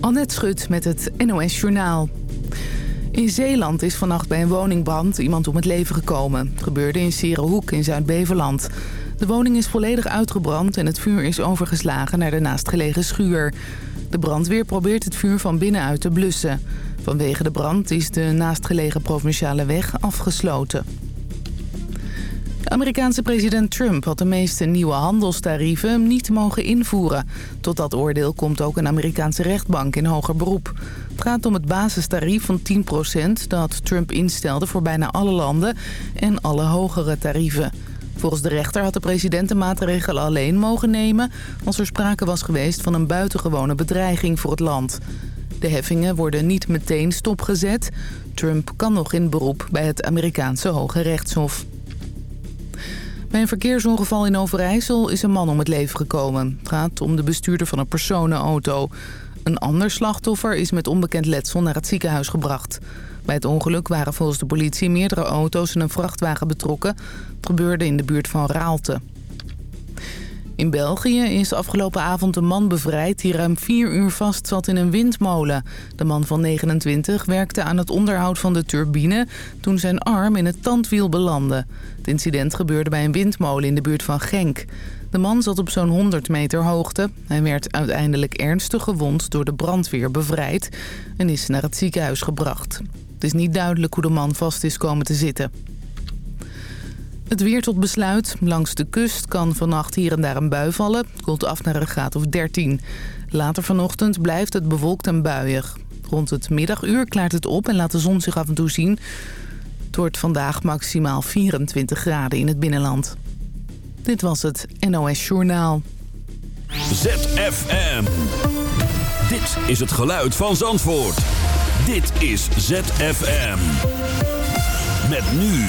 Annette Schut met het NOS Journaal. In Zeeland is vannacht bij een woningbrand iemand om het leven gekomen. Het gebeurde in Sierenhoek in Zuid-Beveland. De woning is volledig uitgebrand en het vuur is overgeslagen naar de naastgelegen schuur. De brandweer probeert het vuur van binnenuit te blussen. Vanwege de brand is de naastgelegen provinciale weg afgesloten. Amerikaanse president Trump had de meeste nieuwe handelstarieven niet mogen invoeren. Tot dat oordeel komt ook een Amerikaanse rechtbank in hoger beroep. Het gaat om het basistarief van 10% dat Trump instelde voor bijna alle landen en alle hogere tarieven. Volgens de rechter had de president de maatregelen alleen mogen nemen... als er sprake was geweest van een buitengewone bedreiging voor het land. De heffingen worden niet meteen stopgezet. Trump kan nog in beroep bij het Amerikaanse Hoge Rechtshof. Bij een verkeersongeval in Overijssel is een man om het leven gekomen. Het gaat om de bestuurder van een personenauto. Een ander slachtoffer is met onbekend letsel naar het ziekenhuis gebracht. Bij het ongeluk waren volgens de politie meerdere auto's en een vrachtwagen betrokken. Het gebeurde in de buurt van Raalte. In België is afgelopen avond een man bevrijd die ruim vier uur vast zat in een windmolen. De man van 29 werkte aan het onderhoud van de turbine toen zijn arm in het tandwiel belandde. Het incident gebeurde bij een windmolen in de buurt van Genk. De man zat op zo'n 100 meter hoogte. Hij werd uiteindelijk ernstig gewond door de brandweer bevrijd en is naar het ziekenhuis gebracht. Het is niet duidelijk hoe de man vast is komen te zitten. Het weer tot besluit. Langs de kust kan vannacht hier en daar een bui vallen. Het af naar een graad of 13. Later vanochtend blijft het bewolkt en buiig. Rond het middaguur klaart het op en laat de zon zich af en toe zien. Het wordt vandaag maximaal 24 graden in het binnenland. Dit was het NOS Journaal. ZFM. Dit is het geluid van Zandvoort. Dit is ZFM. Met nu...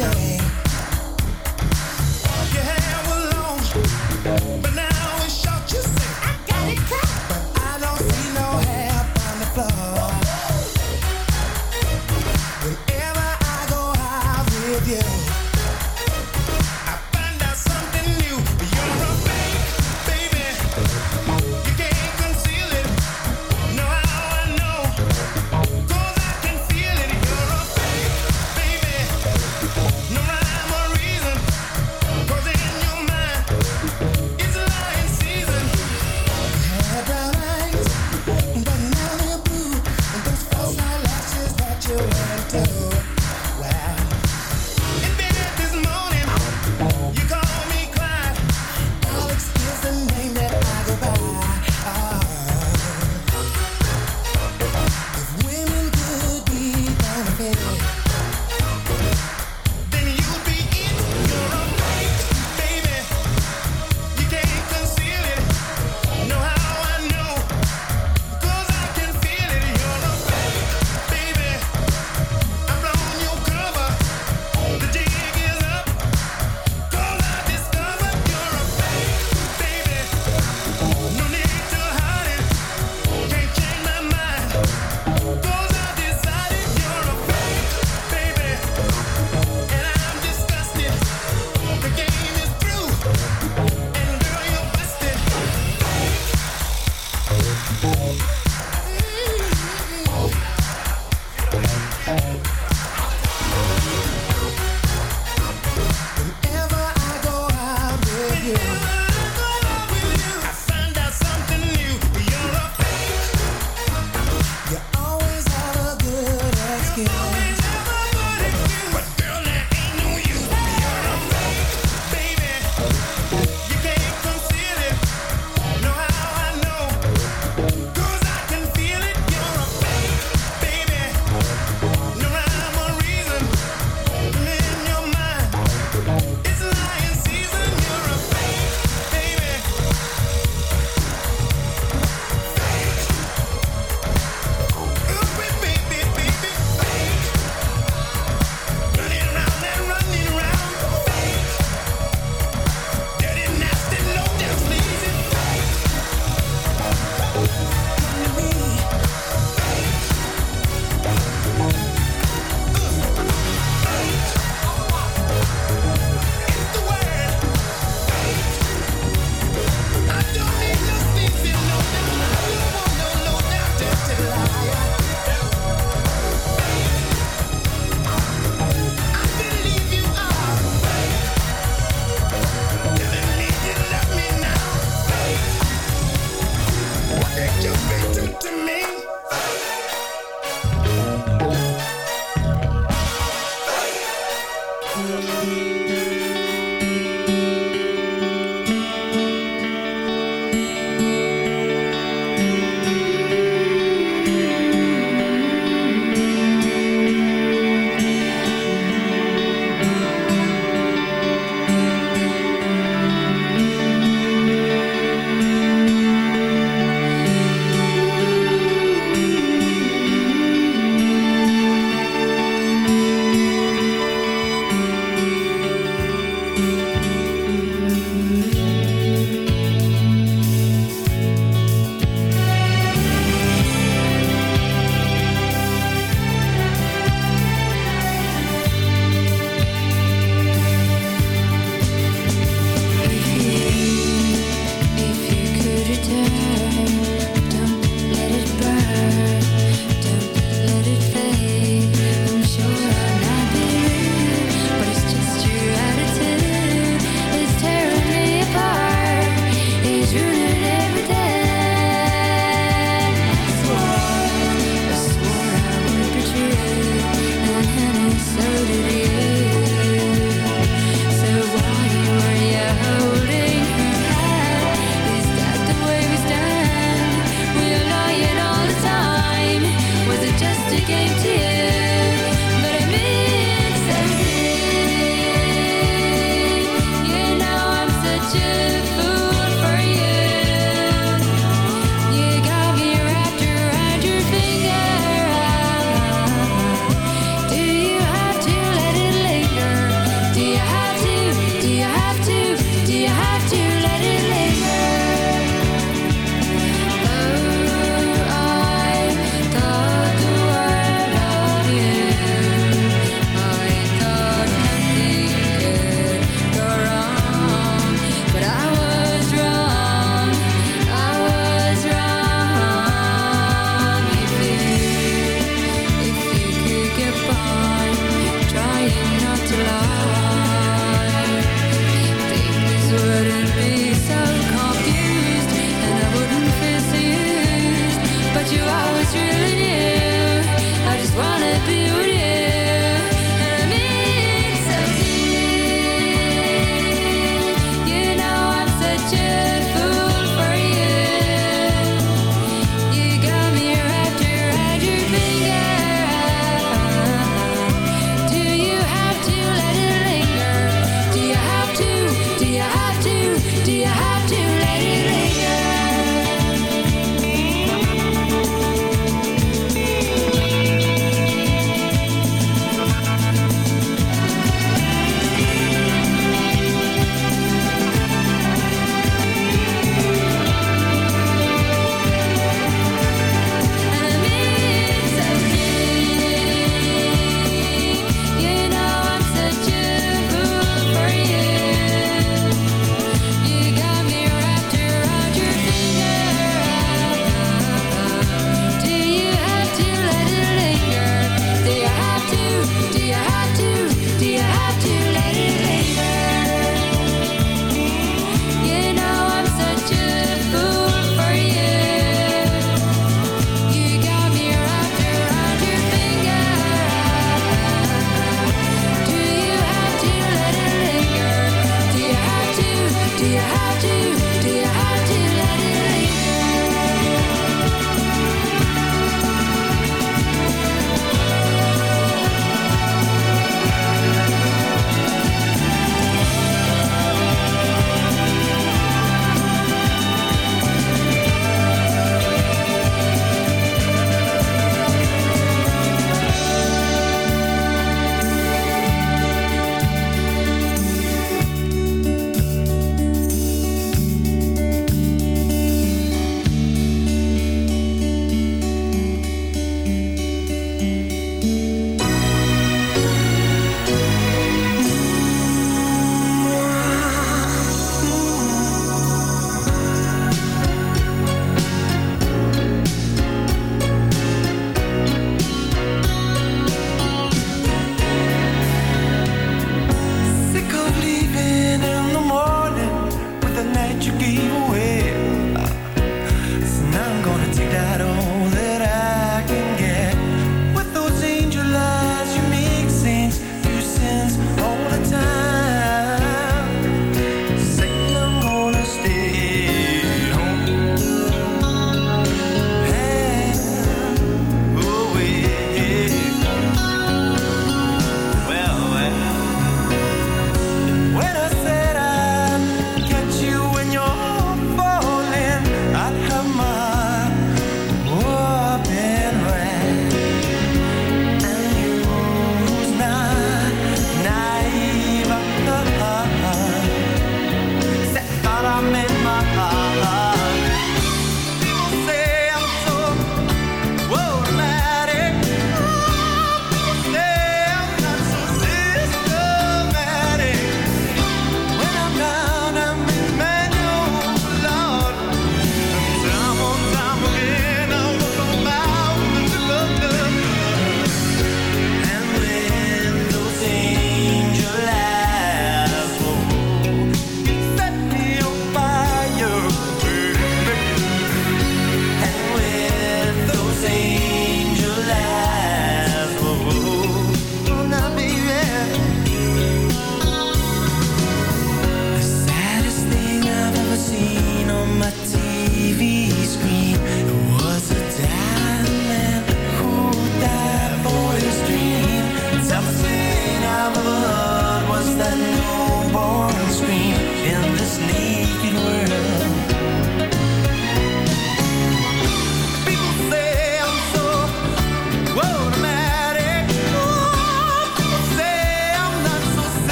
day.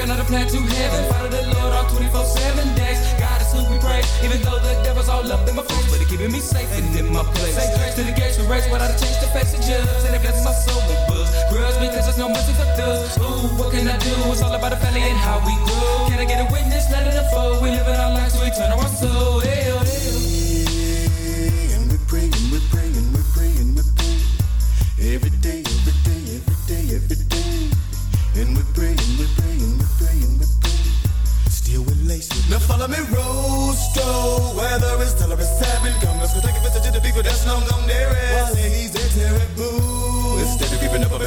another plan to heaven. Follow the Lord all 24 7 days. God is who we praise. Even though the devil's all up in my face, but it's keeping me safe and in my place. Say grace to the gates of race, but I change the face of judge. And it blesses my soul with books. Grudge because there's no mercy for thugs. Ooh, what can I do? It's all about the family and how we grow. Can I get a witness? Let it unfold. We live in our lives, we turn our soul. Ew, oh, I'm in Rosto. Oh. Weather is stellar, it's seven. Come, let's go take a visit to the people that's long gone nearest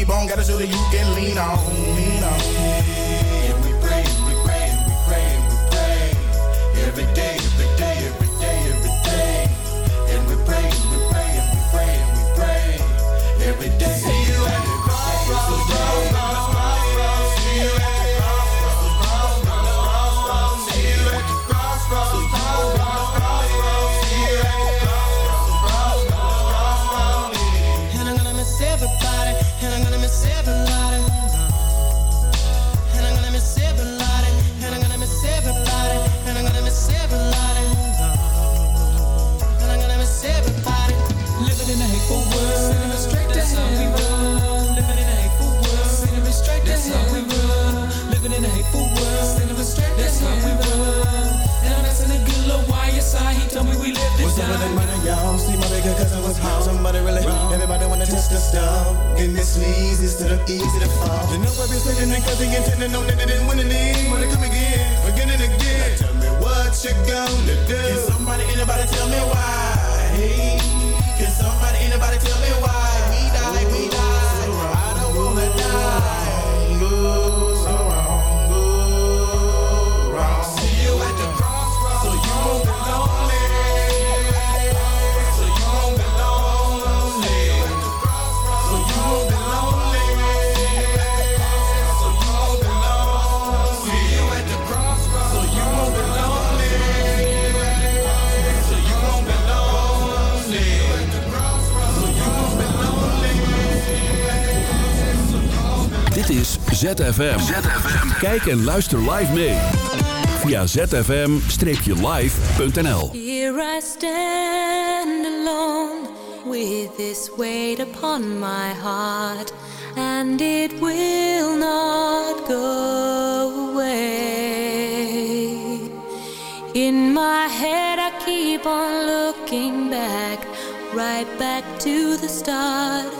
T-bone, got a that you can lean on. Lean on. down. See my bigger cousin was home. Somebody really wrong. Everybody wanna test the stuff. And this leads instead of easy to fall. You know I be sitting and cousin intending on that it, didn't win the. Wanna come again, again and again. Now tell me what you gonna do. Can somebody, anybody tell me why? Hey, can somebody, anybody tell me why? We die, we die. I don't wanna die. ZFM. Kijk en luister live mee. Via zfm-live.nl Here I stand alone With this weight upon my heart And it will not go away In my head I keep on looking back Right back to the start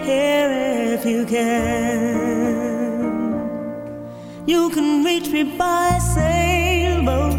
here if you can. You can reach me by sailboat.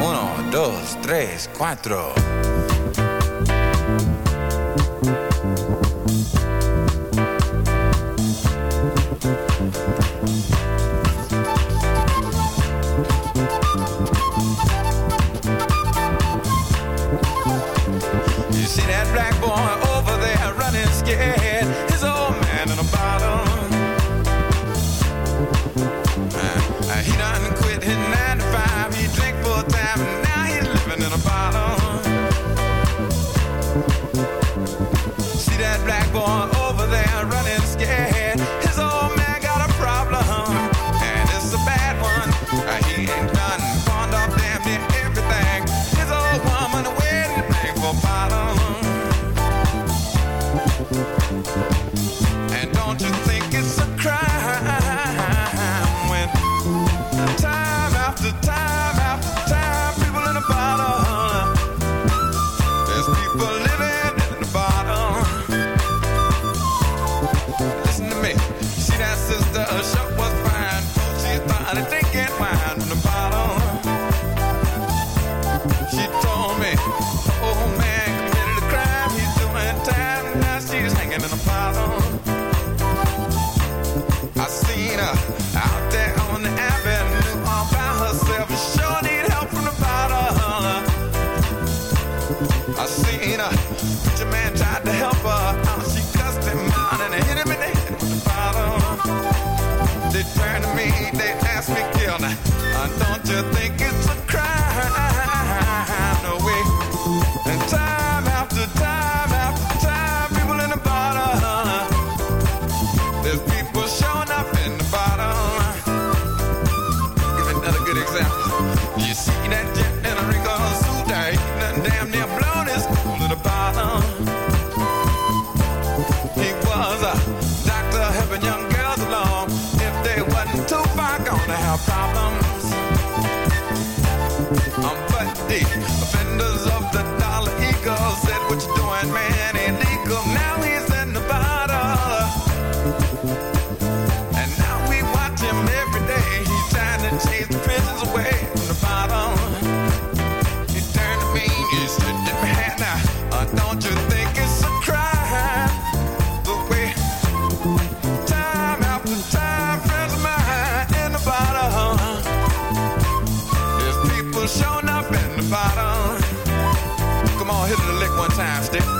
Uno, dos, tres, cuatro. day. Wednesday.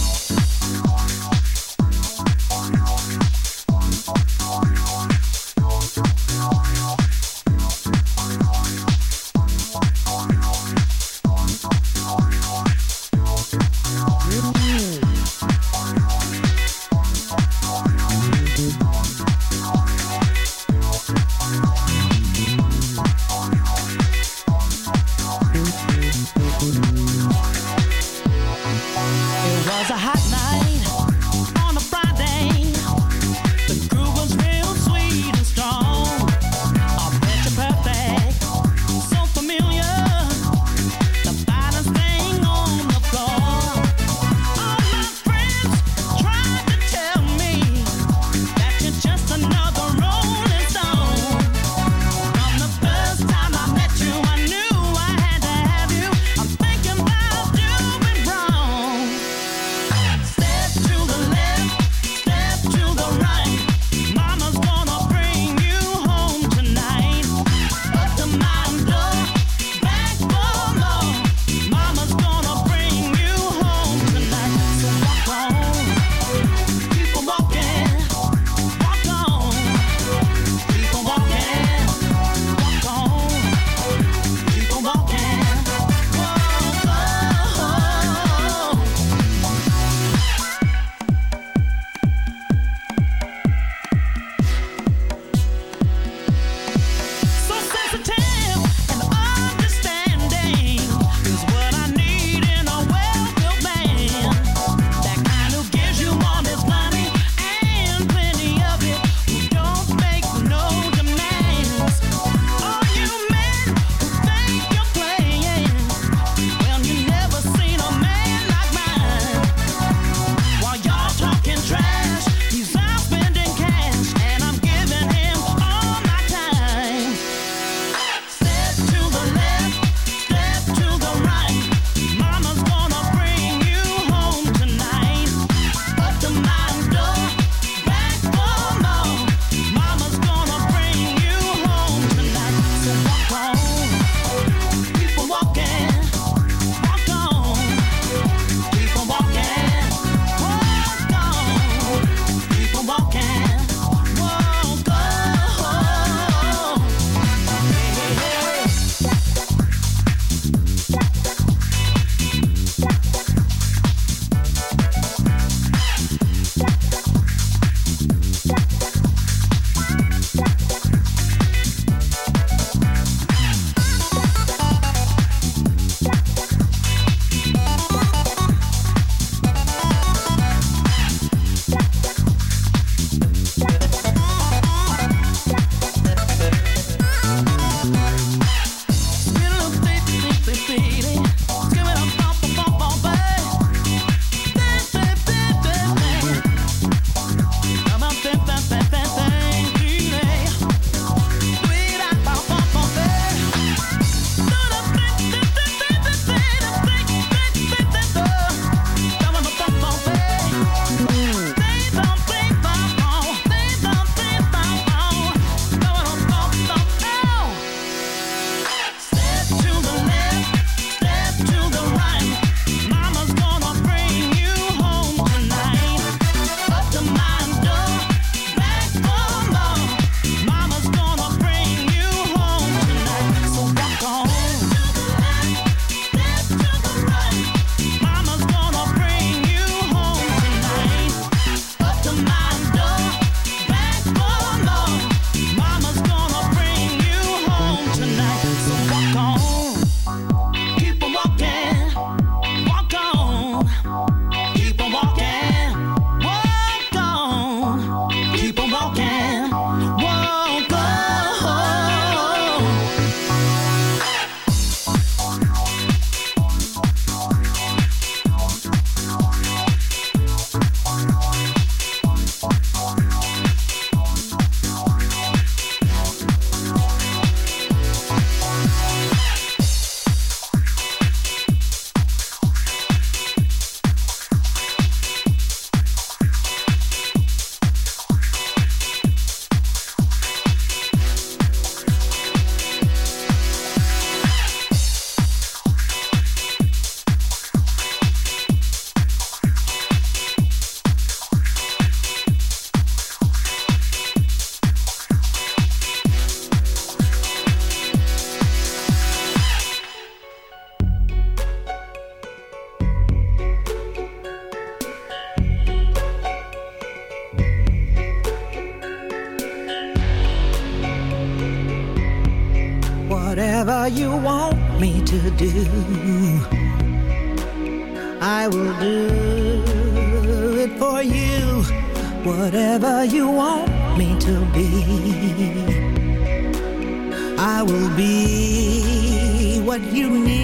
You need.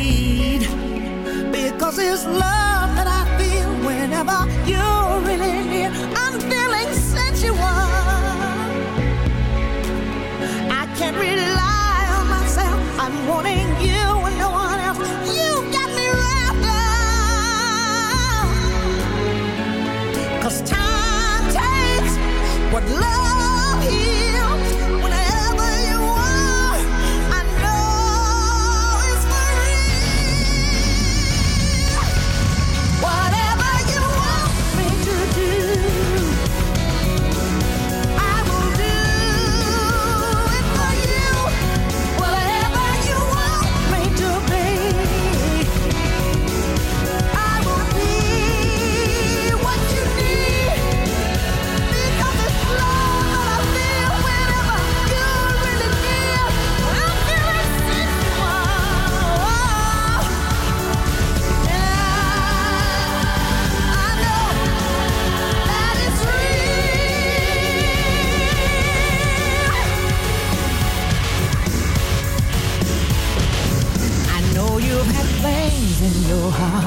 Things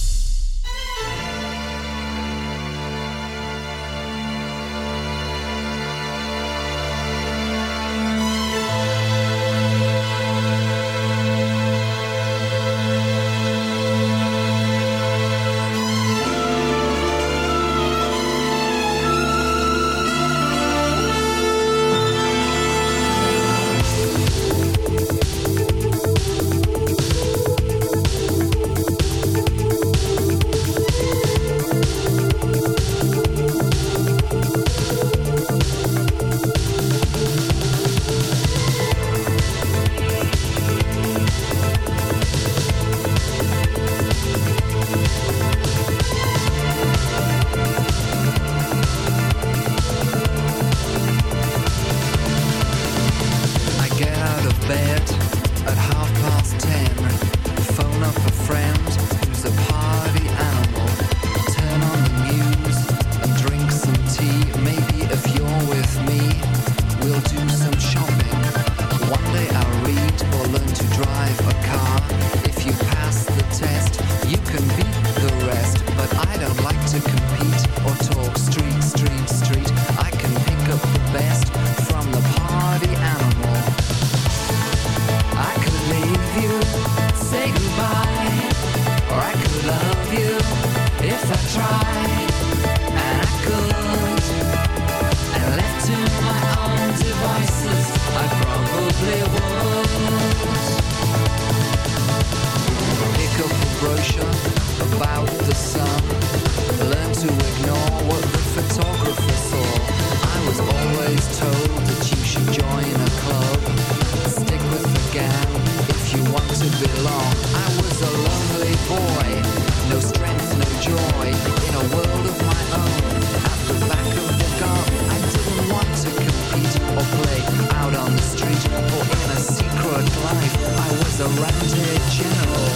Ranted general.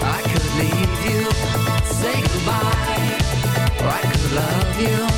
I could leave you, say goodbye, or I could love you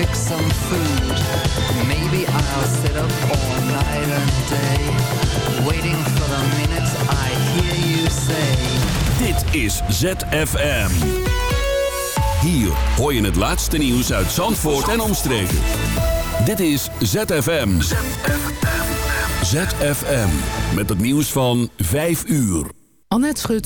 fix some food. Maybe I'll sit up all night and day, waiting for the minute I hear you say. Dit is ZFM. Hier hoor je het laatste nieuws uit Zandvoort en omstreken. Dit is ZFM. ZFM. Met het nieuws van 5 uur. Annette Schut